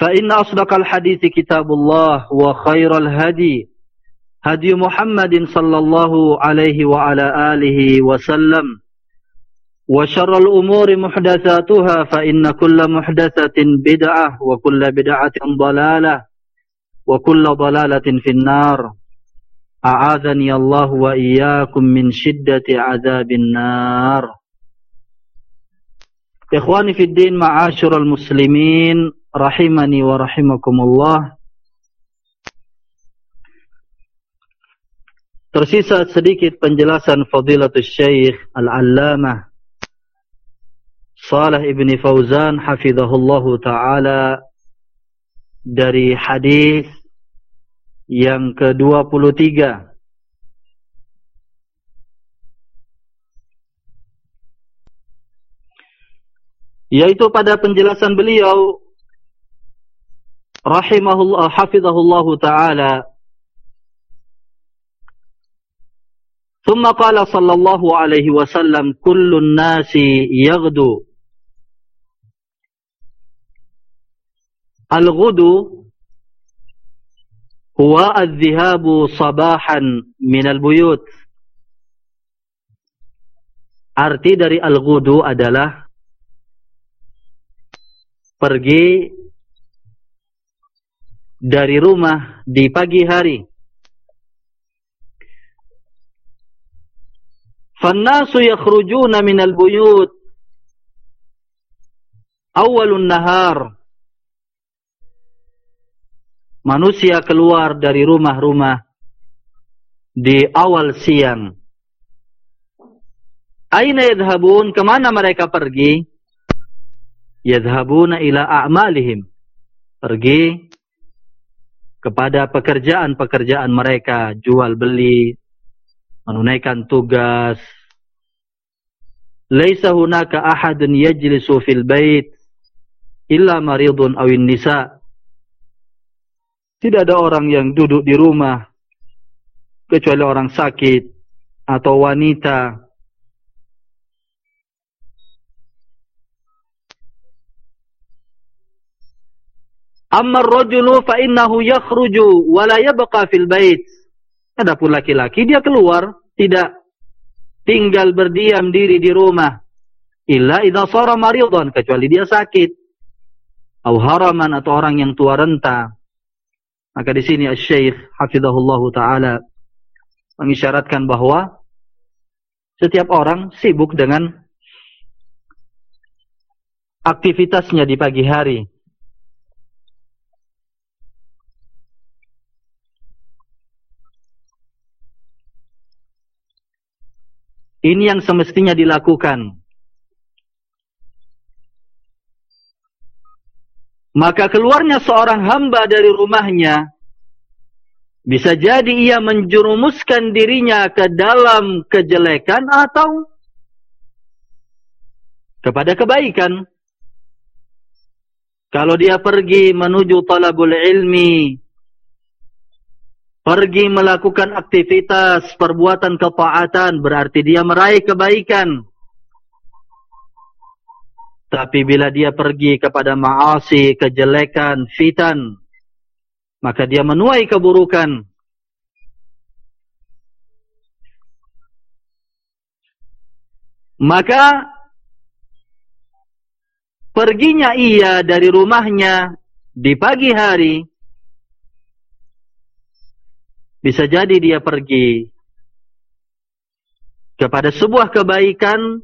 فإن أصدق الحديث كتاب الله وخير الهدي هدي محمد صلى الله عليه وعلى آله وسلم وشر الأمور محدثاتها فإن كل محدثة بدعة وكل بدعة ضلالة وكل ضلالة في النار. أعاذني الله وإياكم من شدة عذاب النار. إخواني في الدين معاشر المسلمين rahimani wa rahimakumullah. Tersisa sedikit penjelasan Fadilatul Syekh Al-Allamah Salih Ibn Fauzan hafizahullahu taala dari hadis yang ke-23 yaitu pada penjelasan beliau rahimahullah hafizahullahu taala ثم قال صلى الله عليه وسلم كل الناس يغدو الغدو هو الذهاب صباحا من البيوت arti dari al-ghudu adalah pergi dari rumah di pagi hari. Fannasu yakhrujuna minal buyut awalun nahar. Manusia keluar dari rumah-rumah di awal siang. Aina yadhhabun? Kemana mereka pergi? Yadhhabuna ila a'malihim. Pergi kepada pekerjaan-pekerjaan mereka, jual beli, menunaikan tugas. Laisa hunaka ahadun yajlisu fil bait illa maridun awin nisa. Tidak ada orang yang duduk di rumah kecuali orang sakit atau wanita Amma ar-rajulu fa innahu yakhruju wa la yabqa fil bait. Adapun laki-laki dia keluar, tidak tinggal berdiam diri di rumah. Illa idza sara maridan, kecuali dia sakit. Atau haraman atau orang yang tua renta. Maka di sini Asy-Syaikh hafizahullahu taala mengisyaratkan bahwa setiap orang sibuk dengan aktivitasnya di pagi hari. Ini yang semestinya dilakukan. Maka keluarnya seorang hamba dari rumahnya, bisa jadi ia menjurumuskan dirinya ke dalam kejelekan atau kepada kebaikan. Kalau dia pergi menuju talabul ilmi, pergi melakukan aktivitas perbuatan ketaatan berarti dia meraih kebaikan. Tapi bila dia pergi kepada maasi kejelekan fitan maka dia menuai keburukan. Maka perginya ia dari rumahnya di pagi hari bisa jadi dia pergi kepada sebuah kebaikan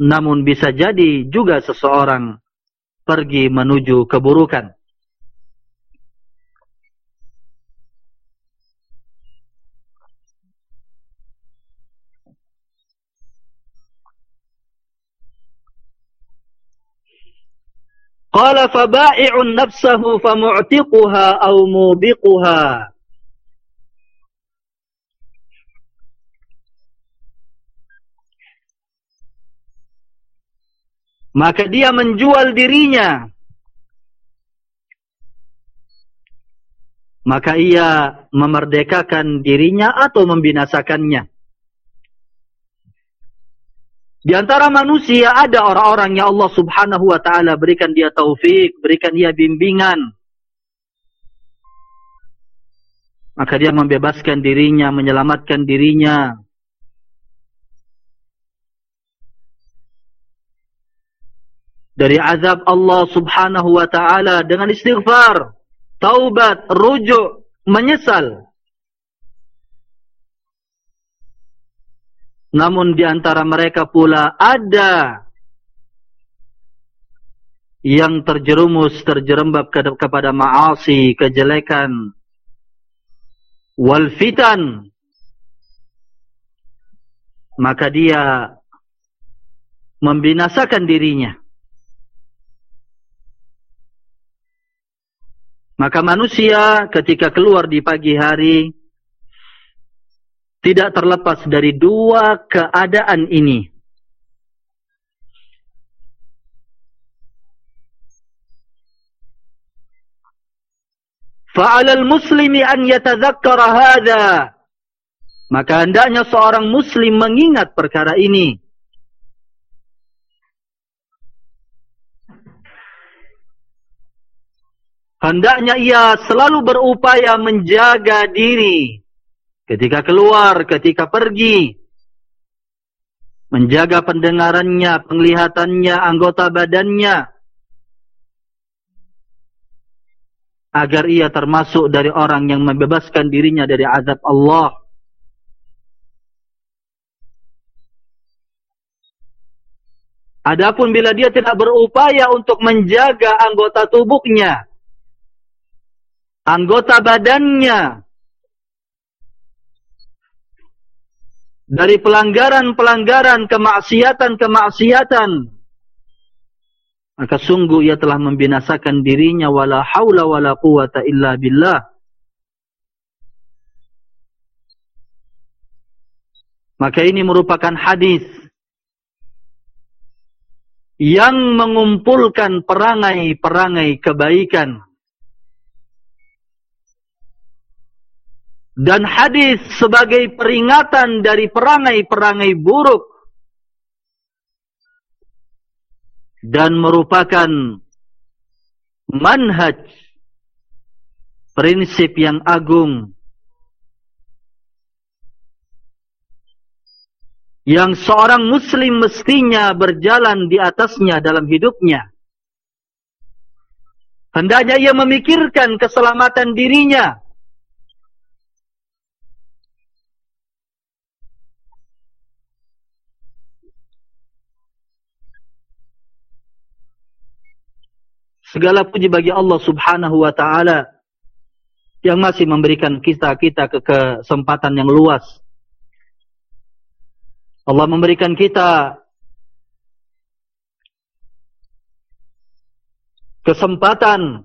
namun bisa jadi juga seseorang pergi menuju keburukan Qala faba'i'un nafsahu famu'tiquha aw mubiquha. Maka dia menjual dirinya. Maka ia memerdekakan dirinya atau membinasakannya. Di antara manusia ada orang-orang yang Allah subhanahu wa ta'ala berikan dia taufik, berikan dia bimbingan. Maka dia membebaskan dirinya, menyelamatkan dirinya. Dari azab Allah subhanahu wa ta'ala dengan istighfar, taubat, rujuk, menyesal. Namun di antara mereka pula ada yang terjerumus, terjerembab kepada ma'asi, kejelekan, wal fitan. Maka dia membinasakan dirinya. Maka manusia ketika keluar di pagi hari, tidak terlepas dari dua keadaan ini. Fa'alal muslimi an yatadhakkara hadha. Maka hendaknya seorang muslim mengingat perkara ini. Hendaknya ia selalu berupaya menjaga diri ketika keluar, ketika pergi, menjaga pendengarannya, penglihatannya, anggota badannya, agar ia termasuk dari orang yang membebaskan dirinya dari azab Allah. Adapun bila dia tidak berupaya untuk menjaga anggota tubuhnya, anggota badannya, dari pelanggaran-pelanggaran kemaksiatan-kemaksiatan. Maka sungguh ia telah membinasakan dirinya wala haula wala quwata illa billah. Maka ini merupakan hadis yang mengumpulkan perangai-perangai kebaikan dan hadis sebagai peringatan dari perangai-perangai buruk dan merupakan manhaj prinsip yang agung yang seorang muslim mestinya berjalan di atasnya dalam hidupnya. Hendaknya ia memikirkan keselamatan dirinya Segala puji bagi Allah subhanahu wa ta'ala yang masih memberikan kita-kita ke kesempatan yang luas. Allah memberikan kita kesempatan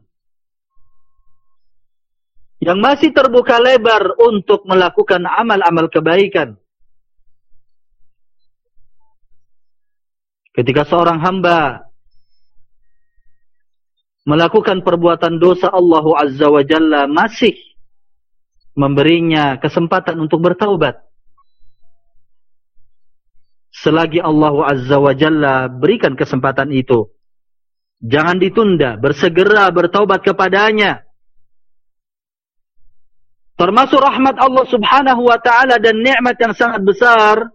yang masih terbuka lebar untuk melakukan amal-amal kebaikan. Ketika seorang hamba melakukan perbuatan dosa Allah Azza wa Jalla masih memberinya kesempatan untuk bertaubat. Selagi Allah Azza wa Jalla berikan kesempatan itu. Jangan ditunda, bersegera bertaubat kepadanya. Termasuk rahmat Allah subhanahu wa ta'ala dan nikmat yang sangat besar.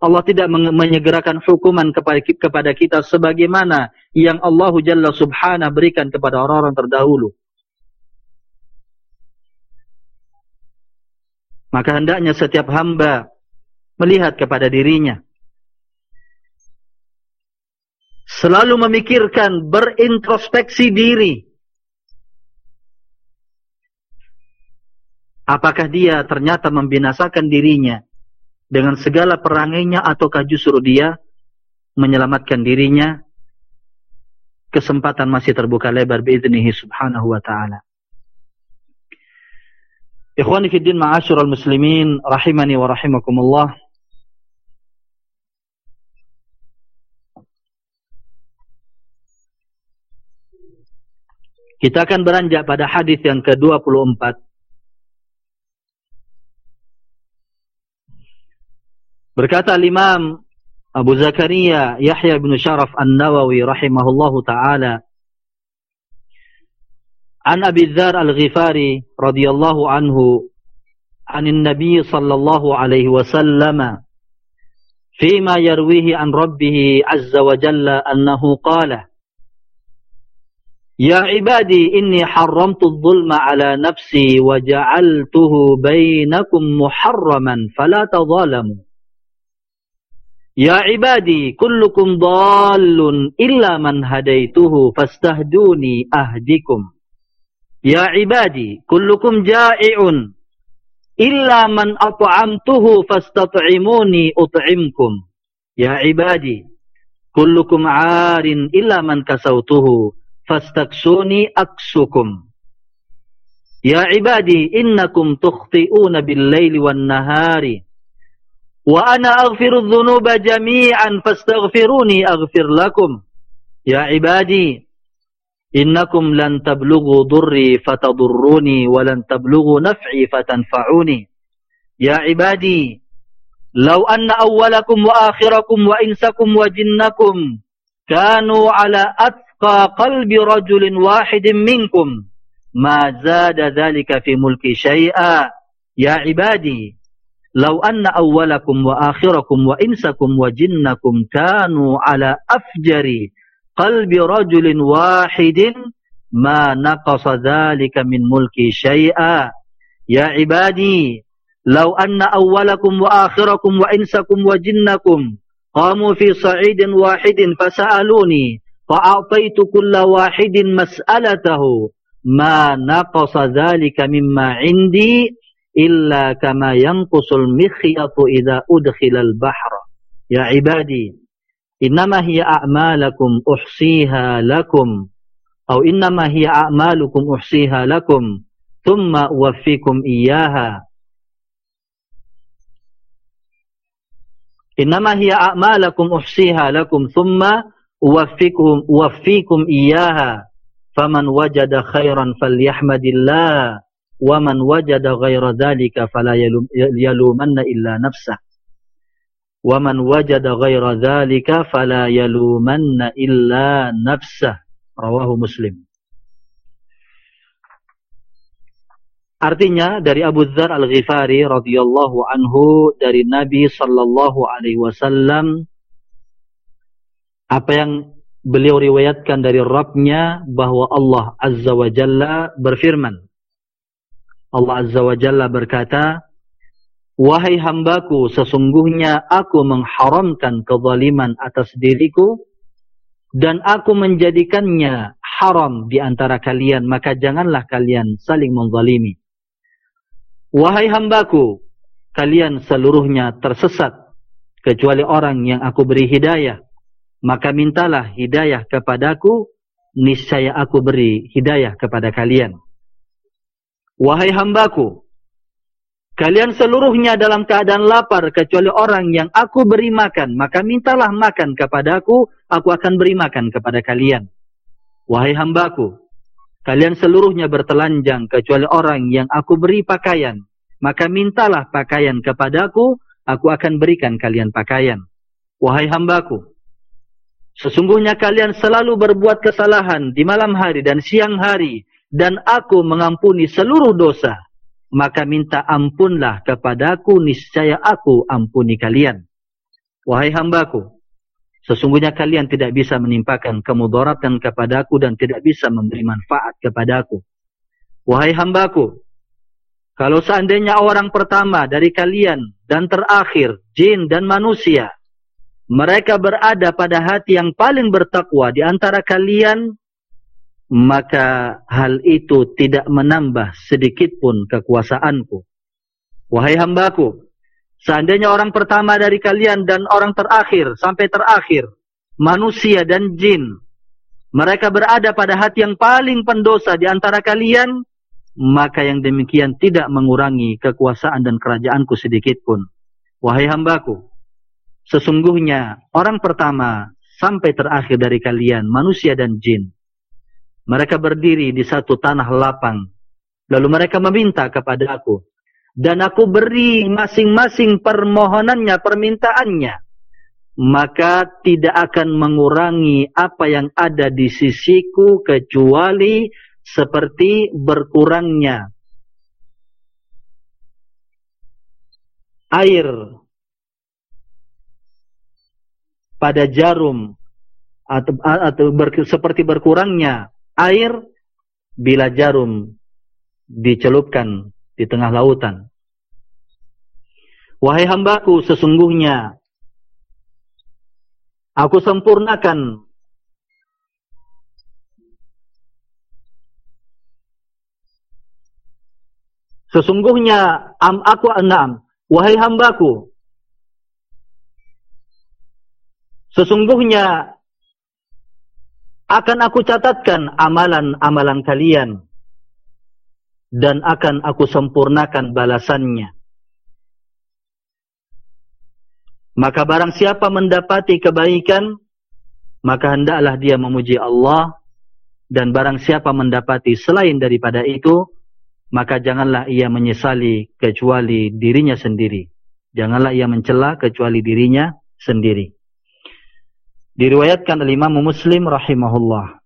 Allah tidak menyegerakan hukuman kepada kita sebagaimana yang Allah Jalla subhanahu berikan kepada orang-orang terdahulu. Maka hendaknya setiap hamba melihat kepada dirinya. Selalu memikirkan, berintrospeksi diri. Apakah dia ternyata membinasakan dirinya dengan segala perangainya ataukah justru dia menyelamatkan dirinya? Kesempatan masih terbuka lebar biiznihi subhanahu wa ta'ala. Ikhwani fi din ma'asyiral muslimin rahimani wa rahimakumullah. Kita akan beranjak pada hadis yang ke-24. Berkata Imam Abu Zakaria Yahya bin Sharaf An-Nawawi rahimahullahu taala أبي الذار الغفاري رضي الله عنه عن النبي صلى الله عليه وسلم فيما يرويه عن ربه عز وجل أنه قال يا عبادي إني حرمت الظلم على نفسي وجعلته بينكم محرما فلا تظالموا Ya ibadi, kullukum dalun illa man hadaituhu fastahduni ahdikum. Ya ibadi, kullukum jai'un illa man at'amtuhu fastat'imuni ut'imkum. Ya ibadi, kullukum 'arin illa man kasawtuhu fastaksuni aksukum. Ya ibadi, innakum tukhthi'una bil-laili wan-nahari wa ana aghfiru adh-dhunuba jami'an fastaghfiruni aghfir lakum. Ya ibadi, innakum lan tablughu durri fatadurruni wa lan tablughu naf'i fatanfa'uni ya ibadi law anna awwalakum wa akhirakum wa insakum wa jinnakum kanu ala atqa qalbi rajulin wahidin minkum ma zada dhalika law anna awwalakum wa akhirakum wa insakum wa jinnakum kanu ala afjari qalbi rajulin wahidin ma naqasa dhalika min mulki syai'a ya ibadi law anna awwalakum wa akhirakum wa insakum wa jinnakum qamu fi sa'idin wahidin fasa'aluni fa'ataitu kulla wahidin mas'alatahu ma naqasa dhalika mimma 'indi إلا كما ينقص المخيط إذا أدخل البحر. يا عبادي إنما هي أعمالكم أحصيها لكم. أو إنما هي أعمالكم أحصيها لكم. ثم أوفيكم إياها. إنما هي أعمالكم أحصيها لكم. ثم أوفيكم, أوفيكم إياها. فمن وجد خيرا فليحمد الله. Wajada ghaira dhalika fala yalumanna illa nafsahu wa man wajada ghaira dhalika fala yalumanna illa nafsah rawahu muslim Artinya dari Abu Dzar Al-Ghifari radhiyallahu anhu dari Nabi sallallahu alaihi wasallam apa yang beliau riwayatkan dari Rabbnya bahwa Allah Azza wa Jalla berfirman Allah Azza wa Jalla berkata Wahai hambaku, sesungguhnya aku mengharamkan kezaliman atas diriku dan aku menjadikannya haram di antara kalian, maka janganlah kalian saling menzalimi. Wahai hambaku, kalian seluruhnya tersesat kecuali orang yang aku beri hidayah, maka mintalah hidayah kepadaku, niscaya aku beri hidayah kepada kalian. Wahai hambaku, Kalian seluruhnya dalam keadaan lapar kecuali orang yang aku beri makan. Maka mintalah makan kepada aku, aku akan beri makan kepada kalian. Wahai hambaku. kalian seluruhnya bertelanjang kecuali orang yang aku beri pakaian. Maka mintalah pakaian kepadaku, aku akan berikan kalian pakaian. Wahai hambaku, sesungguhnya kalian selalu berbuat kesalahan di malam hari dan siang hari, dan aku mengampuni seluruh dosa. Maka minta ampunlah kepadaku, niscaya aku ampuni kalian. Wahai hambaku, Sesungguhnya kalian tidak bisa menimpakan kemudaratan kepadaku dan tidak bisa memberi manfaat kepadaku. Wahai hambaku, kalau seandainya orang pertama dari kalian dan terakhir, jin dan manusia, mereka berada pada hati yang paling bertakwa di antara kalian, maka hal itu tidak menambah sedikitpun kekuasaanku. Wahai hambaku, Seandainya orang pertama dari kalian dan orang terakhir sampai terakhir, manusia dan jin, mereka berada pada hati yang paling pendosa di antara kalian, maka yang demikian tidak mengurangi kekuasaan dan kerajaanku sedikitpun. Wahai hambaku, sesungguhnya orang pertama sampai terakhir dari kalian, manusia dan jin, mereka berdiri di satu tanah lapang, lalu mereka meminta kepada aku, dan aku beri masing-masing permohonannya, permintaannya, maka tidak akan mengurangi apa yang ada di sisiku kecuali seperti berkurangnya air pada jarum atau, atau ber, seperti berkurangnya air bila jarum dicelupkan di tengah lautan. Wahai hambaku, sesungguhnya aku sempurnakan Sesungguhnya am aku enam, wahai hambaku. Sesungguhnya akan aku catatkan amalan-amalan kalian dan akan aku sempurnakan balasannya. Maka barang siapa mendapati kebaikan, maka hendaklah dia memuji Allah. Dan barang siapa mendapati selain daripada itu, maka janganlah ia menyesali kecuali dirinya sendiri. Janganlah ia mencela kecuali dirinya sendiri. Diriwayatkan oleh Imam Muslim rahimahullah.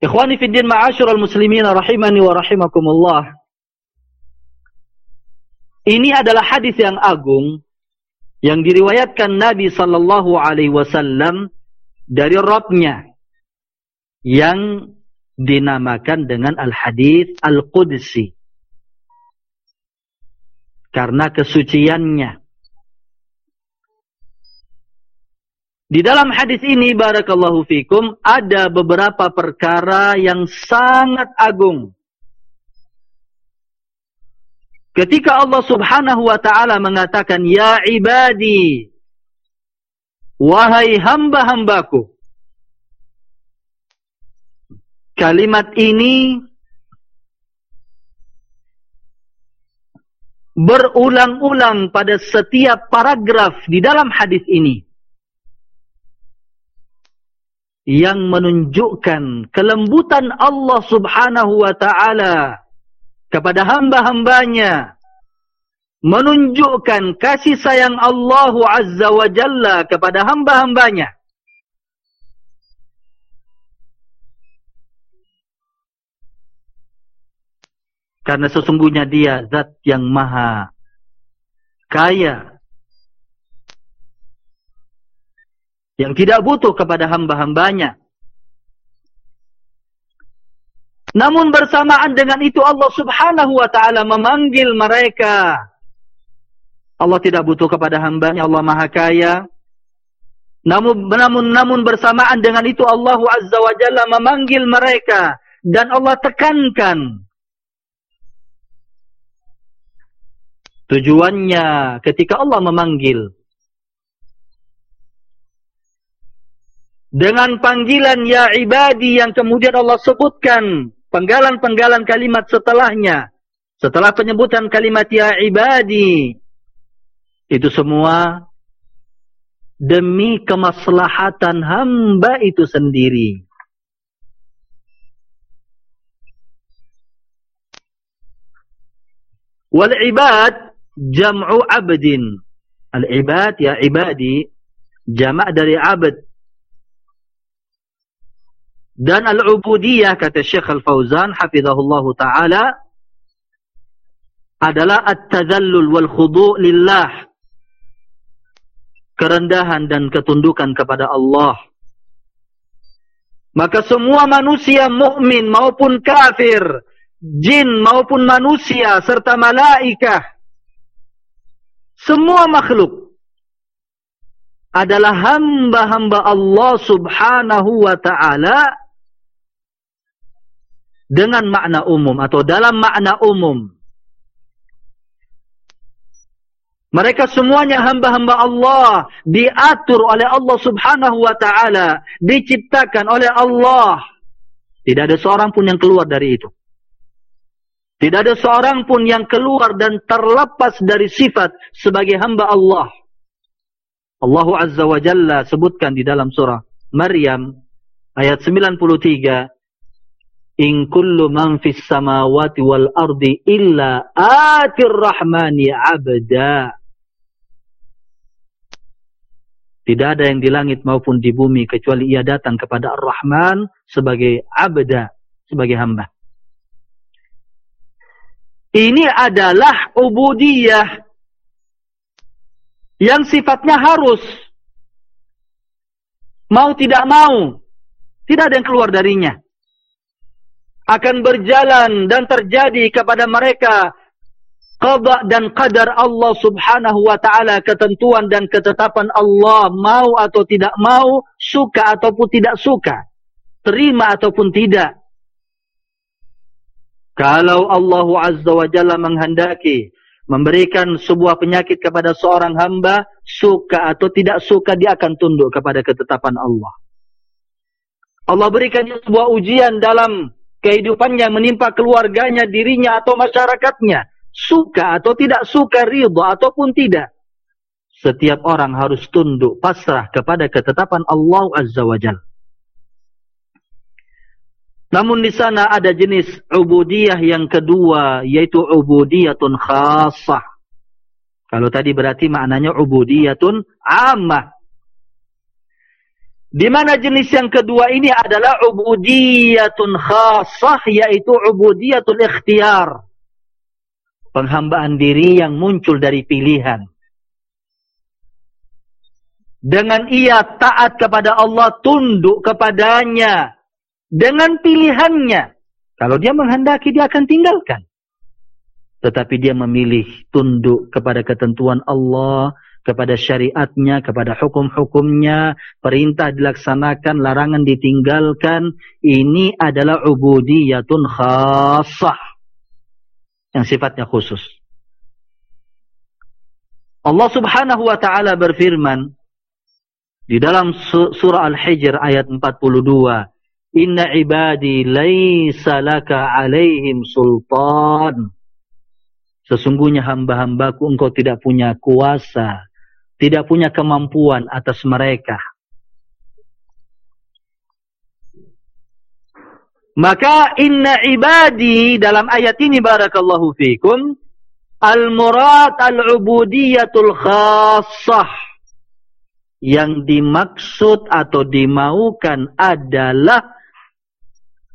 Ikhwani fi din ma'asyiral muslimin rahimani wa rahimakumullah. Ini adalah hadis yang agung yang diriwayatkan Nabi sallallahu alaihi wasallam dari Rabbnya yang dinamakan dengan al-hadis al-qudsi karena kesuciannya Di dalam hadis ini barakallahu fikum ada beberapa perkara yang sangat agung. Ketika Allah Subhanahu wa taala mengatakan ya ibadi wahai hamba-hambaku Kalimat ini berulang-ulang pada setiap paragraf di dalam hadis ini. Yang menunjukkan kelembutan Allah subhanahu wa ta'ala kepada hamba-hambanya menunjukkan kasih sayang Allah azza wa jalla kepada hamba-hambanya karena sesungguhnya dia zat yang maha kaya yang tidak butuh kepada hamba-hambanya. Namun bersamaan dengan itu Allah subhanahu wa ta'ala memanggil mereka. Allah tidak butuh kepada hambanya, Allah maha kaya. Namun, namun, namun bersamaan dengan itu Allah azza wa jalla memanggil mereka. Dan Allah tekankan. Tujuannya ketika Allah memanggil. dengan panggilan ya ibadi yang kemudian Allah sebutkan penggalan-penggalan kalimat setelahnya setelah penyebutan kalimat ya ibadi Itu semua demi kemaslahatan hamba itu sendiri. Wal ibad jam'u abdin. Al ibad ya ibadi jama' dari abd. Dan al-ubudiyah kata Syekh Al-Fauzan hafizahullah taala adalah at-tadallul wal khudu' lillah kerendahan dan ketundukan kepada Allah. Maka semua manusia mukmin maupun kafir, jin maupun manusia serta malaikah, semua makhluk adalah hamba-hamba Allah subhanahu wa ta'ala dengan makna umum atau dalam makna umum. Mereka semuanya hamba-hamba Allah. Diatur oleh Allah subhanahu wa ta'ala. Diciptakan oleh Allah. Tidak ada seorang pun yang keluar dari itu. Tidak ada seorang pun yang keluar dan terlepas dari sifat sebagai hamba Allah. Allah Azza wa Jalla sebutkan di dalam surah Maryam ayat 93. In kullu man fis samawati wal ardi illa atir rahmani abda. Tidak ada yang di langit maupun di bumi kecuali ia datang kepada Ar-Rahman sebagai abda, sebagai hamba. Ini adalah ubudiyah yang sifatnya harus. Mau tidak mau, tidak ada yang keluar darinya. Akan berjalan dan terjadi kepada mereka qada dan qadar Allah subhanahu wa ta'ala ketentuan dan ketetapan Allah mau atau tidak mau suka ataupun tidak suka terima ataupun tidak kalau Allah azza wa jalla menghendaki memberikan sebuah penyakit kepada seorang hamba suka atau tidak suka dia akan tunduk kepada ketetapan Allah. Allah berikan sebuah ujian dalam kehidupannya menimpa keluarganya dirinya atau masyarakatnya. Suka atau tidak suka ridha ataupun tidak. Setiap orang harus tunduk pasrah kepada ketetapan Allah Azza wa Jalla namun di sana ada jenis ubudiyah yang kedua yaitu ubudiyatun khasah kalau tadi berarti maknanya ubudiyatun ammah di mana jenis yang kedua ini adalah ubudiyatun khasah yaitu ubudiyatul ikhtiyar penghambaan diri yang muncul dari pilihan. Dengan ia taat kepada Allah, tunduk kepadanya. Dengan pilihannya. Kalau dia menghendaki, dia akan tinggalkan. Tetapi dia memilih tunduk kepada ketentuan Allah, kepada syariatnya, kepada hukum-hukumnya, perintah dilaksanakan, larangan ditinggalkan. Ini adalah ubudiyatun khasah yang sifatnya khusus. Allah subhanahu wa ta'ala berfirman di dalam surah Al-Hijr ayat 42 Inna ibadi laysa laka alaihim sultan. Sesungguhnya hamba-hambaku engkau tidak punya kuasa Tidak punya kemampuan atas mereka. Maka inna ibadi dalam ayat ini barakallahu fikum al-murad al-ubudiyatul khassah. Yang dimaksud atau dimaukan adalah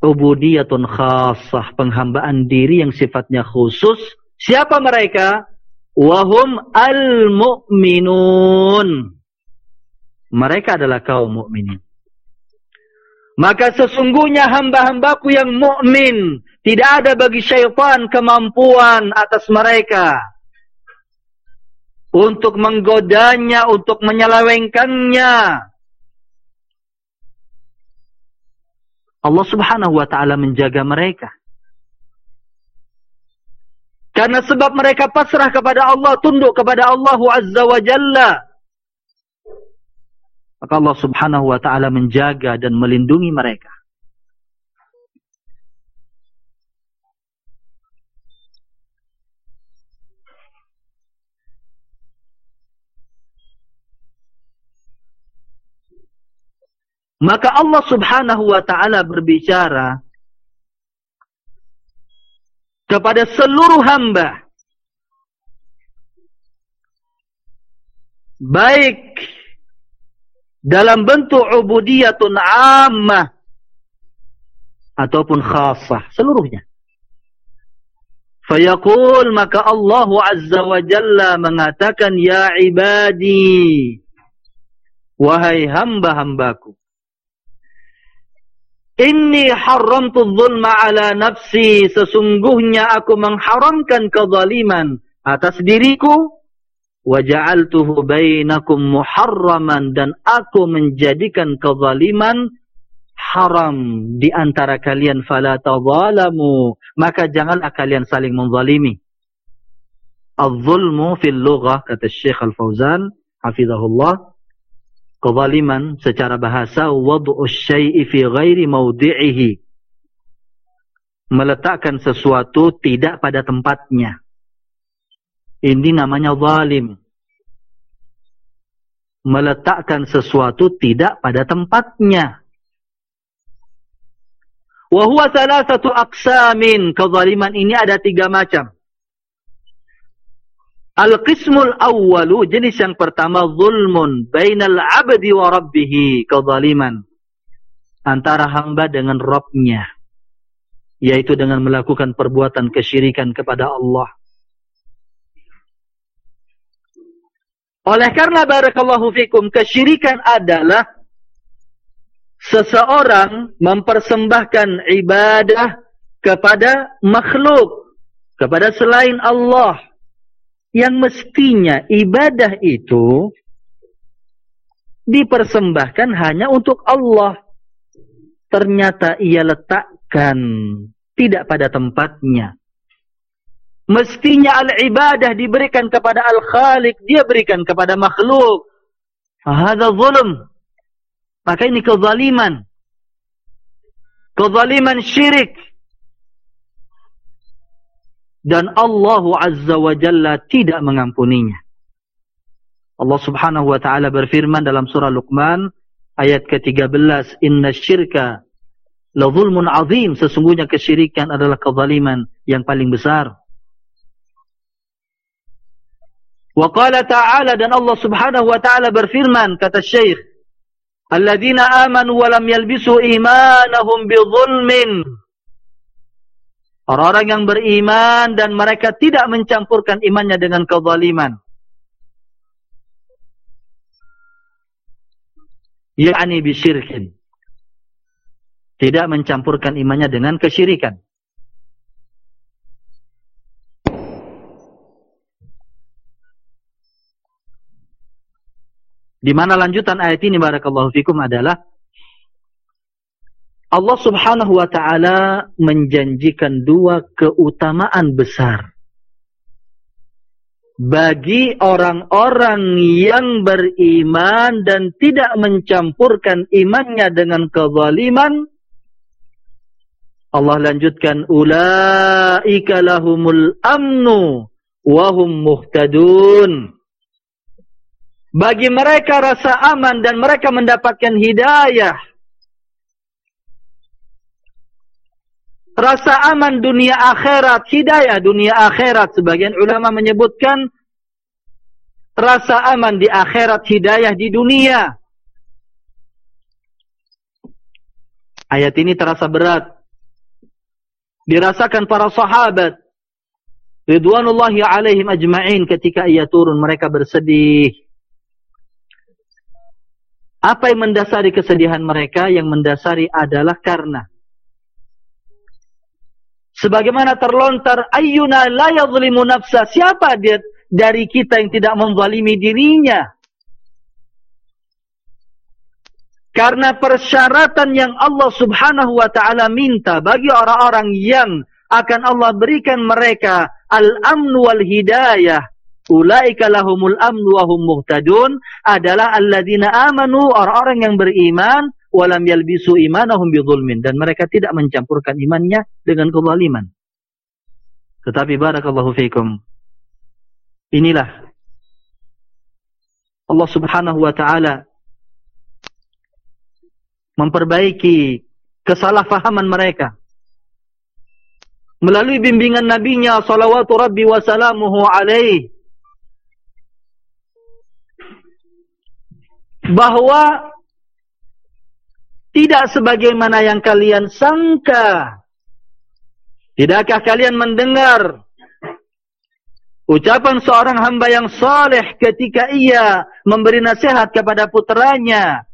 ubudiyatun khassah penghambaan diri yang sifatnya khusus. Siapa mereka? Wahum al-mu'minun. Mereka adalah kaum mukminin. Maka sesungguhnya hamba-hambaku yang mukmin tidak ada bagi syaitan kemampuan atas mereka. Untuk menggodanya, untuk menyelewengkannya. Allah Subhanahu wa taala menjaga mereka. Karena sebab mereka pasrah kepada Allah, tunduk kepada Allah Azza wa Jalla. Maka Allah subhanahu wa ta'ala menjaga dan melindungi mereka. Maka Allah subhanahu wa ta'ala berbicara kepada seluruh hamba. Baik dalam bentuk ubudiyatun ammah ataupun khasah. Seluruhnya. Fayaqul maka Allah Azza wa Jalla mengatakan ya ibadi wahai hamba-hambaku Inni haramtu zulma ala nafsi. Sesungguhnya aku mengharamkan kezaliman atas diriku. Waja'altuhu bainakum muharraman. Dan aku menjadikan kezaliman haram di antara kalian. Fala tazalamu. Maka janganlah kalian saling menzalimi. Al-zulmu fil lughah kata Syekh Al-Fawzan. Hafizahullah kezaliman secara bahasa wad'u syai'i fi ghairi mawdi'ihi. Meletakkan sesuatu tidak pada tempatnya. Ini namanya zalim. Meletakkan sesuatu tidak pada tempatnya. Wa huwa thalathatu aqsamin. Kezaliman ini ada tiga macam Al-qismul awwalu jenis yang pertama zulmun bainal abdi wa rabbih kezaliman antara hamba dengan Rabbnya yaitu dengan melakukan perbuatan kesyirikan kepada Allah. Oleh karena barakallahu fikum kesyirikan adalah seseorang mempersembahkan ibadah kepada makhluk kepada selain Allah yang mestinya ibadah itu dipersembahkan hanya untuk Allah. Ternyata ia letakkan tidak pada tempatnya. Mestinya al-ibadah diberikan kepada al-khalik, dia berikan kepada makhluk. Fahada zulm. Maka ini kezaliman. Kezaliman syirik dan Allah Azza wa Jalla tidak mengampuninya. Allah Subhanahu wa taala berfirman dalam surah Luqman ayat ke-13, "Inna syirka la zulmun 'adzim." Sesungguhnya kesyirikan adalah kezaliman yang paling besar. Wa qala ta'ala dan Allah Subhanahu wa taala berfirman kata Syekh, "Alladzina amanu wa lam yalbisu imanahum bi zulmin" Orang-orang yang beriman dan mereka tidak mencampurkan imannya dengan kezaliman. Yani bisyirkin. Tidak mencampurkan imannya dengan kesyirikan. Di mana lanjutan ayat ini barakallahu fikum adalah Allah subhanahu wa ta'ala menjanjikan dua keutamaan besar. Bagi orang-orang yang beriman dan tidak mencampurkan imannya dengan kezaliman. Allah lanjutkan. Ula'ika lahumul amnu wahum muhtadun. Bagi mereka rasa aman dan mereka mendapatkan hidayah. Rasa aman dunia akhirat, hidayah dunia akhirat. Sebagian ulama menyebutkan rasa aman di akhirat, hidayah di dunia. Ayat ini terasa berat. Dirasakan para sahabat. Ridwanullahi alaihim ajma'in ketika ia turun mereka bersedih. Apa yang mendasari kesedihan mereka? Yang mendasari adalah karena sebagaimana terlontar ayyuna la yadhlimu nafsa siapa dia dari kita yang tidak menzalimi dirinya? Karena persyaratan yang Allah Subhanahu wa taala minta bagi orang-orang yang akan Allah berikan mereka al-amn wal hidayah. Ulaika lahumul amn wa hum muhtadun adalah alladzina amanu orang-orang yang beriman walam yalbisu imanahum bidzulmin dan mereka tidak mencampurkan imannya dengan kezaliman. Tetapi barakallahu fiikum. Inilah Allah Subhanahu wa taala memperbaiki kesalahfahaman mereka melalui bimbingan nabinya salawatu rabbi wa salamuhu alaih bahwa tidak sebagaimana yang kalian sangka tidakkah kalian mendengar ucapan seorang hamba yang saleh ketika ia memberi nasihat kepada putranya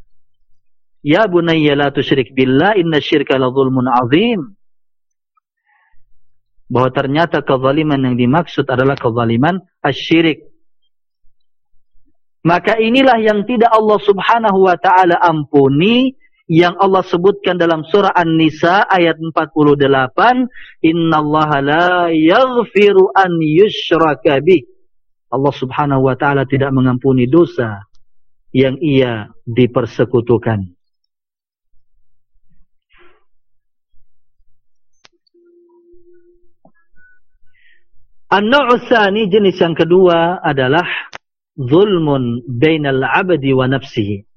Ya bunayya la tusyrik billah inna syirka la zulmun azim. Bahwa ternyata kezaliman yang dimaksud adalah kezaliman asyirik. Maka inilah yang tidak Allah subhanahu wa ta'ala ampuni yang Allah sebutkan dalam surah An-Nisa ayat 48 Inna Allah la yaghfiru an yushraka bih Allah subhanahu wa ta'ala tidak mengampuni dosa yang ia dipersekutukan An-nu'usani jenis yang kedua adalah zulmun bainal abdi wa nafsihi.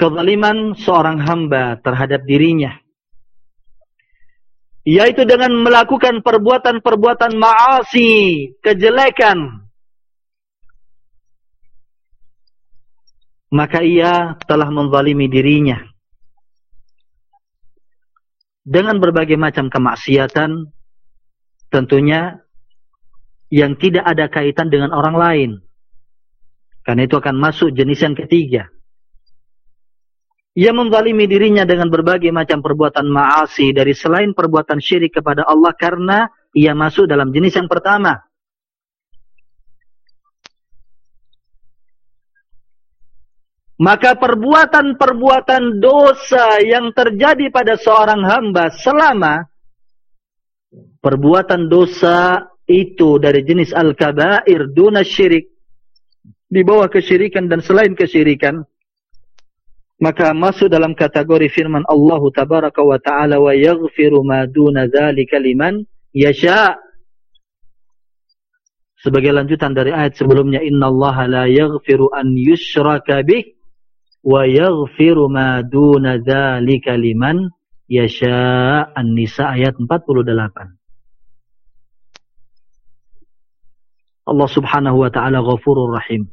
Kezaliman seorang hamba terhadap dirinya. Yaitu dengan melakukan perbuatan-perbuatan ma'asi, kejelekan. Maka ia telah menzalimi dirinya. Dengan berbagai macam kemaksiatan, tentunya yang tidak ada kaitan dengan orang lain. Karena itu akan masuk jenis yang ketiga. Ia membalimi dirinya dengan berbagai macam perbuatan ma'asi dari selain perbuatan syirik kepada Allah karena ia masuk dalam jenis yang pertama. Maka perbuatan-perbuatan dosa yang terjadi pada seorang hamba selama perbuatan dosa itu dari jenis al-kabair duna syirik di bawah kesyirikan dan selain kesyirikan maka masuk dalam kategori firman Allah tabaraka wa taala wa yaghfiru ma duna dzalika liman yasha sebagai lanjutan dari ayat sebelumnya innallaha la yaghfiru an yushraka bih wa yaghfiru ma duna dzalika liman yasha An-Nisa ayat 48. Allah Subhanahu wa taala Ghafurur Rahim.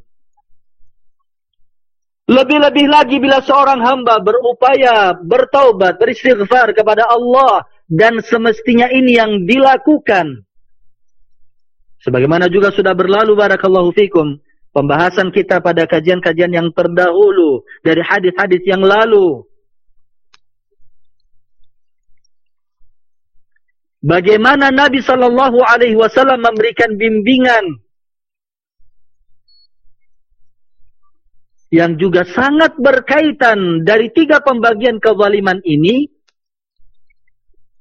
Lebih-lebih lagi bila seorang hamba berupaya bertaubat, beristighfar kepada Allah dan semestinya ini yang dilakukan. Sebagaimana juga sudah berlalu barakallahu fikum pembahasan kita pada kajian-kajian yang terdahulu dari hadis-hadis yang lalu Bagaimana Nabi sallallahu alaihi wasallam memberikan bimbingan yang juga sangat berkaitan dari tiga pembagian kezaliman ini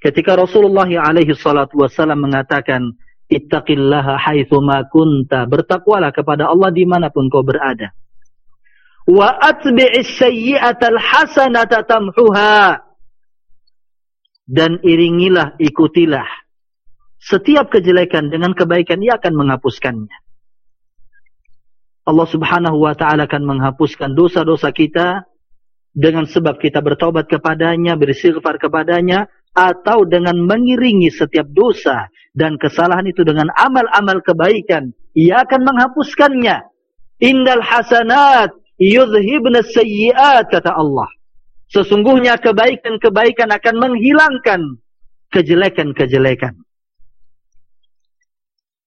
ketika Rasulullah alaihi salatu wasallam mengatakan ittaqillaha haitsu ma kunta bertakwalah kepada Allah dimanapun kau berada wa atbi'is sayyi'atal hasanata tamhuha dan iringilah, ikutilah setiap kejelekan dengan kebaikan ia akan menghapuskannya. Allah subhanahu wa ta'ala akan menghapuskan dosa-dosa kita dengan sebab kita bertobat kepadanya, bersifar kepadanya, atau dengan mengiringi setiap dosa dan kesalahan itu dengan amal-amal kebaikan. Ia akan menghapuskannya. Indal hasanat yudhibna sayyiat, kata Allah. Sesungguhnya kebaikan-kebaikan akan menghilangkan kejelekan-kejelekan.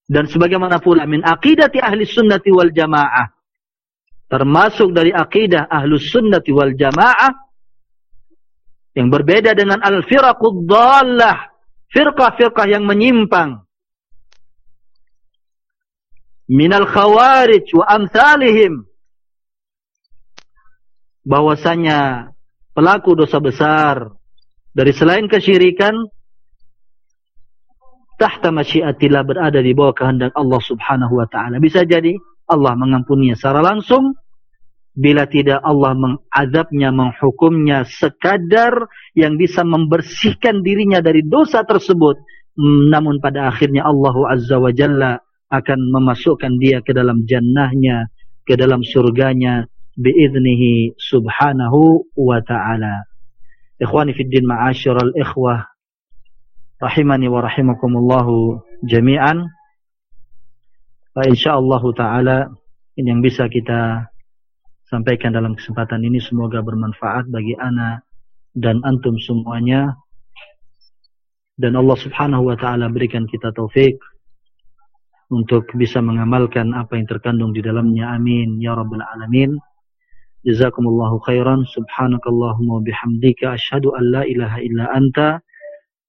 Dan sebagaimana pula min aqidati ahli sunnati wal jamaah. Termasuk dari aqidah ahli sunnati wal jamaah. Yang berbeda dengan al-firaqud dhallah. Firqah-firqah yang menyimpang. Minal khawarij wa amthalihim. Bahwasanya pelaku dosa besar dari selain kesyirikan tahta masyiatillah berada di bawah kehendak Allah subhanahu wa ta'ala. Bisa jadi Allah mengampuninya secara langsung. Bila tidak Allah mengazabnya menghukumnya sekadar yang bisa membersihkan dirinya dari dosa tersebut. Namun pada akhirnya Allah azza wa jalla akan memasukkan dia ke dalam jannahnya ke dalam surganya biiznihi subhanahu wa ta'ala. Ikhwani fi din ma'asyiral ikhwah rahimani wa rahimakumullahu jami'an. Fa insyaallah taala ini yang bisa kita sampaikan dalam kesempatan ini semoga bermanfaat bagi ana dan antum semuanya. Dan Allah Subhanahu wa taala berikan kita taufik untuk bisa mengamalkan apa yang terkandung di dalamnya. Amin ya rabbal alamin. Jazakumullahu khairan. Subhanakallahumma bihamdika asyhadu an la ilaha illa anta